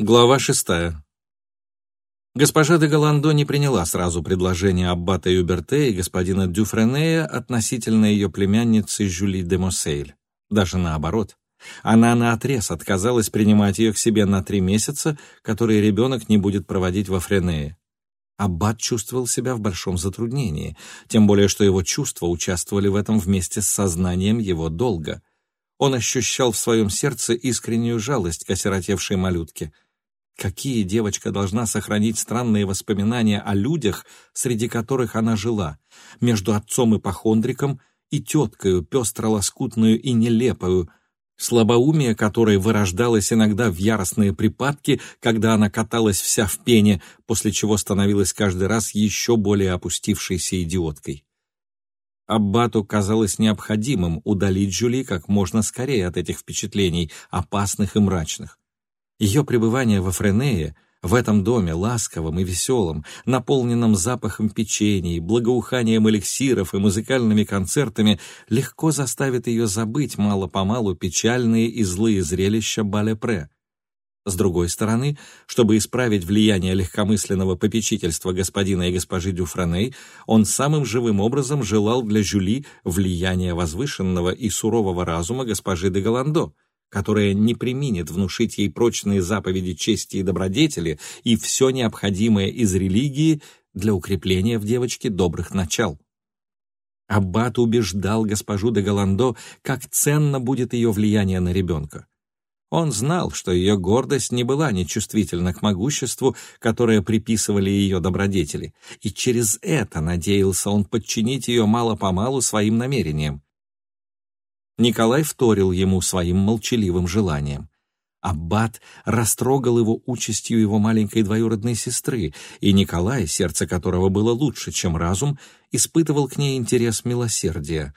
Глава шестая. Госпожа де Голландо не приняла сразу предложение аббата Юберте и господина Дюфренея относительно ее племянницы Жюли де Моссейль. Даже наоборот. Она наотрез отказалась принимать ее к себе на три месяца, которые ребенок не будет проводить во Френее. Аббат чувствовал себя в большом затруднении, тем более что его чувства участвовали в этом вместе с сознанием его долга. Он ощущал в своем сердце искреннюю жалость к осиротевшей малютке — Какие девочка должна сохранить странные воспоминания о людях, среди которых она жила, между отцом ипохондриком и теткою, пестро-лоскутную и нелепую, слабоумие которой вырождалось иногда в яростные припадки, когда она каталась вся в пене, после чего становилась каждый раз еще более опустившейся идиоткой. Аббату казалось необходимым удалить Жюли как можно скорее от этих впечатлений, опасных и мрачных. Ее пребывание во Френее, в этом доме, ласковом и веселом, наполненном запахом печенья, благоуханием эликсиров и музыкальными концертами, легко заставит ее забыть мало-помалу печальные и злые зрелища Балепре. С другой стороны, чтобы исправить влияние легкомысленного попечительства господина и госпожи Дюфраней, он самым живым образом желал для Жюли влияния возвышенного и сурового разума госпожи де Голландо, которая не применит внушить ей прочные заповеди чести и добродетели и все необходимое из религии для укрепления в девочке добрых начал. Аббат убеждал госпожу де Голландо, как ценно будет ее влияние на ребенка. Он знал, что ее гордость не была нечувствительна к могуществу, которое приписывали ее добродетели, и через это надеялся он подчинить ее мало-помалу своим намерениям. Николай вторил ему своим молчаливым желанием. Аббат растрогал его участью его маленькой двоюродной сестры, и Николай, сердце которого было лучше, чем разум, испытывал к ней интерес милосердия.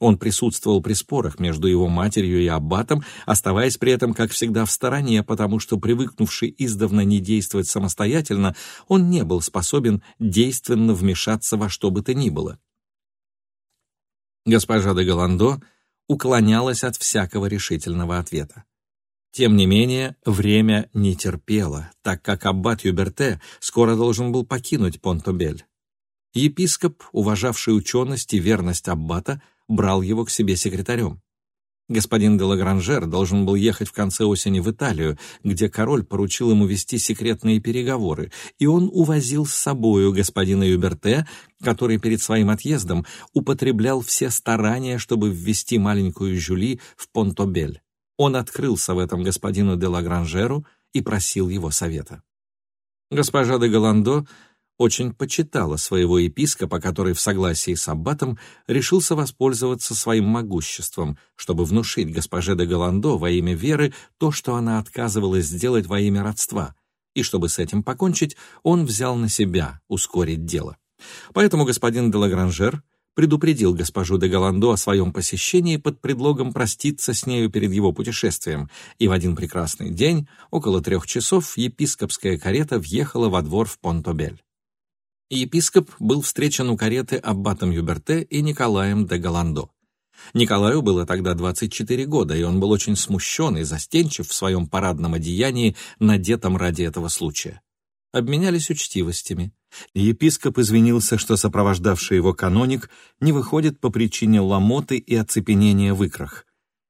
Он присутствовал при спорах между его матерью и аббатом, оставаясь при этом, как всегда, в стороне, потому что, привыкнувший издавна не действовать самостоятельно, он не был способен действенно вмешаться во что бы то ни было. Госпожа де Голландо уклонялась от всякого решительного ответа. Тем не менее, время не терпело, так как аббат Юберте скоро должен был покинуть Понтобель. Епископ, уважавший ученость и верность аббата, брал его к себе секретарем. Господин де Лагранжер должен был ехать в конце осени в Италию, где король поручил ему вести секретные переговоры, и он увозил с собою господина Юберте, который перед своим отъездом употреблял все старания, чтобы ввести маленькую Жюли в Понтобель. Он открылся в этом господину де Лагранжеру и просил его совета. Госпожа де Голландо очень почитала своего епископа, который в согласии с аббатом решился воспользоваться своим могуществом, чтобы внушить госпоже де Голландо во имя веры то, что она отказывалась сделать во имя родства, и чтобы с этим покончить, он взял на себя ускорить дело. Поэтому господин де Лагранжер предупредил госпожу де Голландо о своем посещении под предлогом проститься с нею перед его путешествием, и в один прекрасный день, около трех часов, епископская карета въехала во двор в Понтобель епископ был встречен у кареты аббатом Юберте и Николаем де Голландо. Николаю было тогда 24 года, и он был очень смущен и застенчив в своем парадном одеянии, надетом ради этого случая. Обменялись учтивостями. Епископ извинился, что сопровождавший его каноник не выходит по причине ломоты и оцепенения в икрах.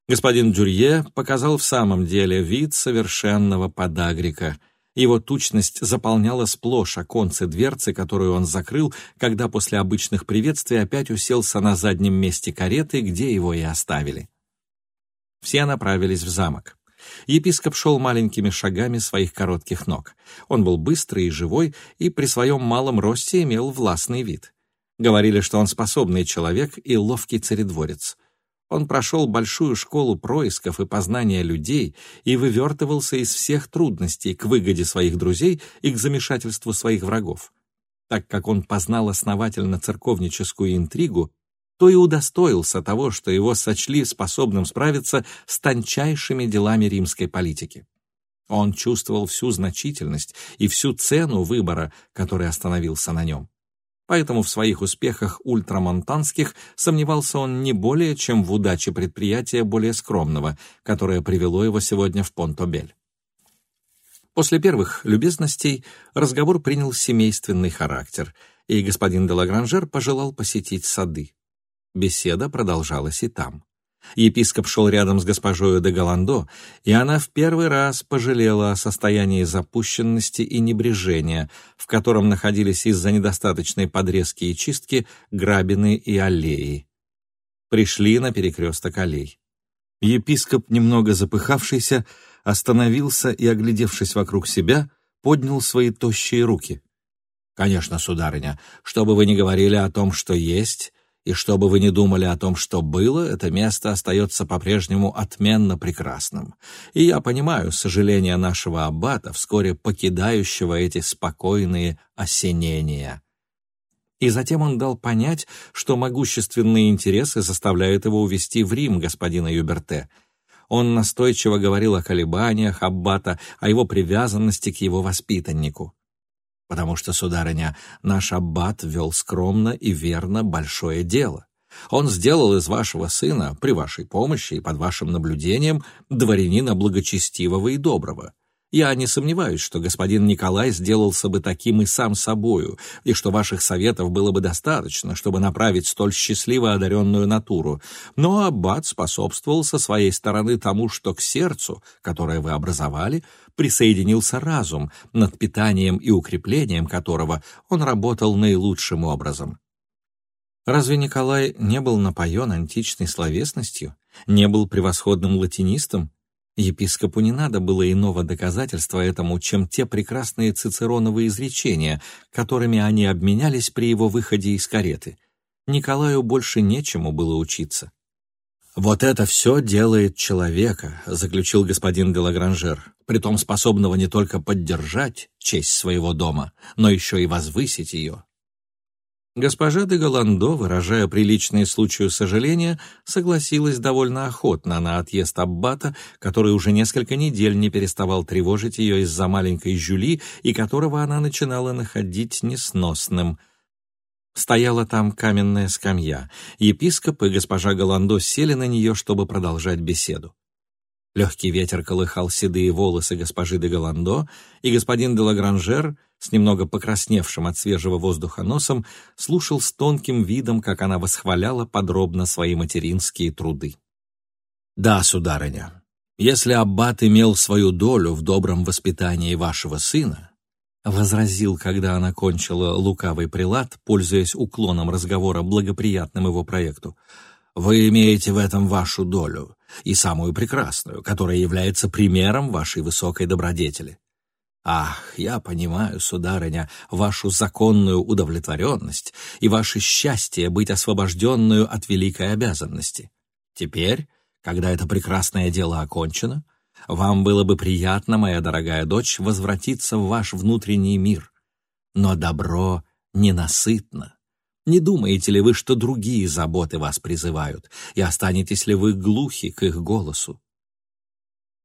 Господин Дюрье показал в самом деле вид совершенного подагрика — его тучность заполняла сплошь оконцы дверцы, которую он закрыл, когда после обычных приветствий опять уселся на заднем месте кареты, где его и оставили. Все направились в замок. Епископ шел маленькими шагами своих коротких ног. Он был быстрый и живой, и при своем малом росте имел властный вид. Говорили, что он способный человек и ловкий царедворец. Он прошел большую школу происков и познания людей и вывертывался из всех трудностей к выгоде своих друзей и к замешательству своих врагов. Так как он познал основательно церковническую интригу, то и удостоился того, что его сочли способным справиться с тончайшими делами римской политики. Он чувствовал всю значительность и всю цену выбора, который остановился на нем поэтому в своих успехах ультрамонтанских сомневался он не более, чем в удаче предприятия более скромного, которое привело его сегодня в Понтобель. После первых любезностей разговор принял семейственный характер, и господин де Лагранжер пожелал посетить сады. Беседа продолжалась и там. Епископ шел рядом с госпожою де Голландо, и она в первый раз пожалела о состоянии запущенности и небрежения, в котором находились из-за недостаточной подрезки и чистки грабины и аллеи. Пришли на перекресток аллей. Епископ, немного запыхавшийся, остановился и, оглядевшись вокруг себя, поднял свои тощие руки. «Конечно, сударыня, что бы вы ни говорили о том, что есть, и что бы вы ни думали о том, что было, это место остается по-прежнему отменно прекрасным. И я понимаю сожаление нашего аббата, вскоре покидающего эти спокойные осенения». И затем он дал понять, что могущественные интересы заставляют его увести в Рим господина Юберте — он настойчиво говорил о колебаниях Аббата, о его привязанности к его воспитаннику. «Потому что, сударыня, наш Аббат вел скромно и верно большое дело. Он сделал из вашего сына, при вашей помощи и под вашим наблюдением, дворянина благочестивого и доброго. Я не сомневаюсь, что господин Николай сделался бы таким и сам собою, и что ваших советов было бы достаточно, чтобы направить столь счастливо одаренную натуру. Но аббат способствовал со своей стороны тому, что к сердцу, которое вы образовали, присоединился разум, над питанием и укреплением которого он работал наилучшим образом. Разве Николай не был напоен античной словесностью, не был превосходным латинистом, Епископу не надо было иного доказательства этому, чем те прекрасные цицероновые изречения, которыми они обменялись при его выходе из кареты. Николаю больше нечему было учиться. «Вот это все делает человека», — заключил господин де Лагранжер, притом способного не только поддержать честь своего дома, но еще и возвысить ее. Госпожа де Голландо, выражая приличные случаю сожаления, согласилась довольно охотно на отъезд Аббата, который уже несколько недель не переставал тревожить ее из-за маленькой Жюли и которого она начинала находить несносным. Стояла там каменная скамья. Епископ и госпожа Голландо сели на нее, чтобы продолжать беседу. Легкий ветер колыхал седые волосы госпожи де Голландо, и господин де Лагранжер, с немного покрасневшим от свежего воздуха носом, слушал с тонким видом, как она восхваляла подробно свои материнские труды. «Да, сударыня, если аббат имел свою долю в добром воспитании вашего сына, — возразил, когда она кончила лукавый прилад, пользуясь уклоном разговора благоприятным его проекту, — вы имеете в этом вашу долю, и самую прекрасную, которая является примером вашей высокой добродетели. Ах, я понимаю, сударыня, вашу законную удовлетворенность и ваше счастье быть освобожденную от великой обязанности. Теперь, когда это прекрасное дело окончено, вам было бы приятно, моя дорогая дочь, возвратиться в ваш внутренний мир. Но добро ненасытно. Не думаете ли вы, что другие заботы вас призывают, и останетесь ли вы глухи к их голосу?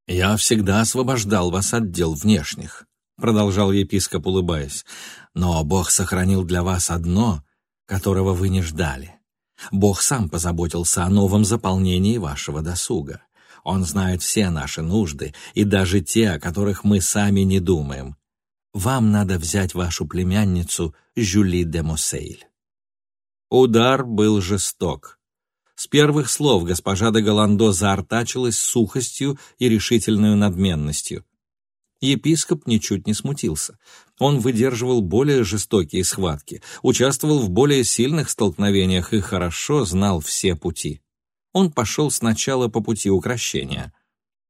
«Я всегда освобождал вас от дел внешних», — продолжал епископ, улыбаясь, «но Бог сохранил для вас одно, которого вы не ждали. Бог сам позаботился о новом заполнении вашего досуга. Он знает все наши нужды, и даже те, о которых мы сами не думаем. Вам надо взять вашу племянницу Жюли де Моссейль. Удар был жесток. С первых слов госпожа де Голландо заортачилась сухостью и решительной надменностью. Епископ ничуть не смутился. Он выдерживал более жестокие схватки, участвовал в более сильных столкновениях и хорошо знал все пути. Он пошел сначала по пути укрощения.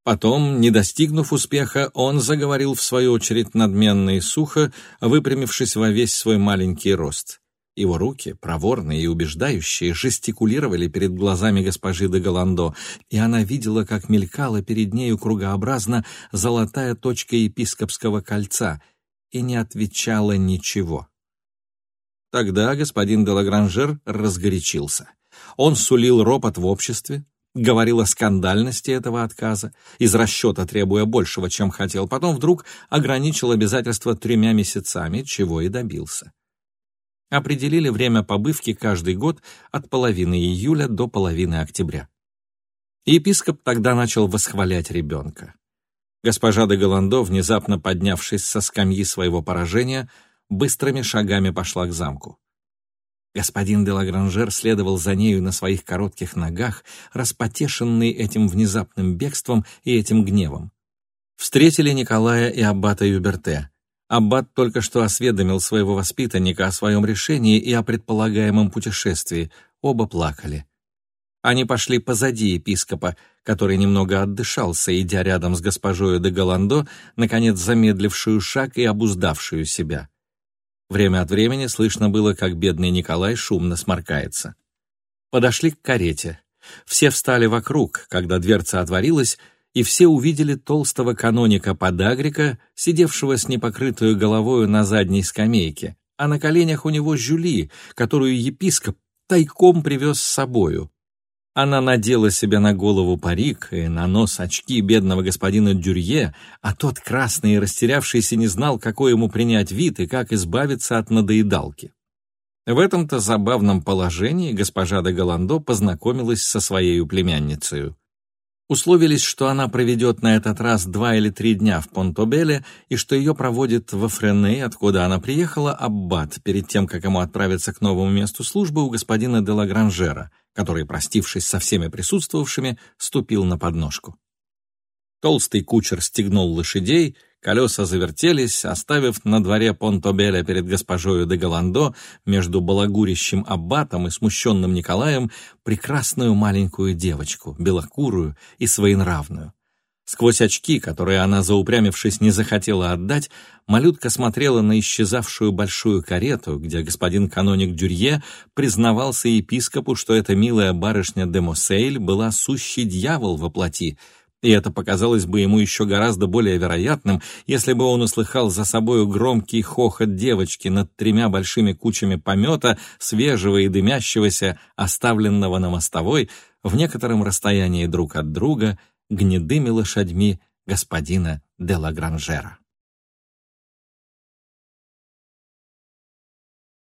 Потом, не достигнув успеха, он заговорил в свою очередь надменно и сухо, выпрямившись во весь свой маленький рост. Его руки, проворные и убеждающие, жестикулировали перед глазами госпожи де Голландо, и она видела, как мелькала перед нею кругообразно золотая точка епископского кольца, и не отвечала ничего. Тогда господин де Лагранжер разгорячился. Он сулил ропот в обществе, говорил о скандальности этого отказа, из расчета требуя большего, чем хотел, потом вдруг ограничил обязательства тремя месяцами, чего и добился определили время побывки каждый год от половины июля до половины октября. Епископ тогда начал восхвалять ребенка. Госпожа де Голландо, внезапно поднявшись со скамьи своего поражения, быстрыми шагами пошла к замку. Господин де Лагранжер следовал за нею на своих коротких ногах, распотешенный этим внезапным бегством и этим гневом. Встретили Николая и аббата Юберте. Аббат только что осведомил своего воспитанника о своем решении и о предполагаемом путешествии. Оба плакали. Они пошли позади епископа, который немного отдышался, идя рядом с госпожою де Голландо, наконец замедлившую шаг и обуздавшую себя. Время от времени слышно было, как бедный Николай шумно сморкается. Подошли к карете. Все встали вокруг, когда дверца отворилась, и все увидели толстого каноника Подагрика, сидевшего с непокрытую головою на задней скамейке, а на коленях у него Жюли, которую епископ тайком привез с собою. Она надела себе на голову парик и на нос очки бедного господина Дюрье, а тот, красный и растерявшийся, не знал, какой ему принять вид и как избавиться от надоедалки. В этом-то забавном положении госпожа де Голландо познакомилась со своей племянницей. Условились, что она проведет на этот раз два или три дня в Понтобеле и что ее проводит во Френе, откуда она приехала, аббат, перед тем, как ему отправиться к новому месту службы у господина де Лагранжера, который, простившись со всеми присутствовавшими, ступил на подножку. Толстый кучер стегнул лошадей, колеса завертелись, оставив на дворе Понтобеля перед госпожою де Голландо между балагурящим аббатом и смущенным Николаем прекрасную маленькую девочку, белокурую и своенравную. Сквозь очки, которые она, заупрямившись, не захотела отдать, малютка смотрела на исчезавшую большую карету, где господин каноник Дюрье признавался епископу, что эта милая барышня де Мосейль была сущий дьявол во плоти, и это показалось бы ему еще гораздо более вероятным, если бы он услыхал за собою громкий хохот девочки над тремя большими кучами помета, свежего и дымящегося, оставленного на мостовой, в некотором расстоянии друг от друга, гнедыми лошадьми господина де Лагранжера.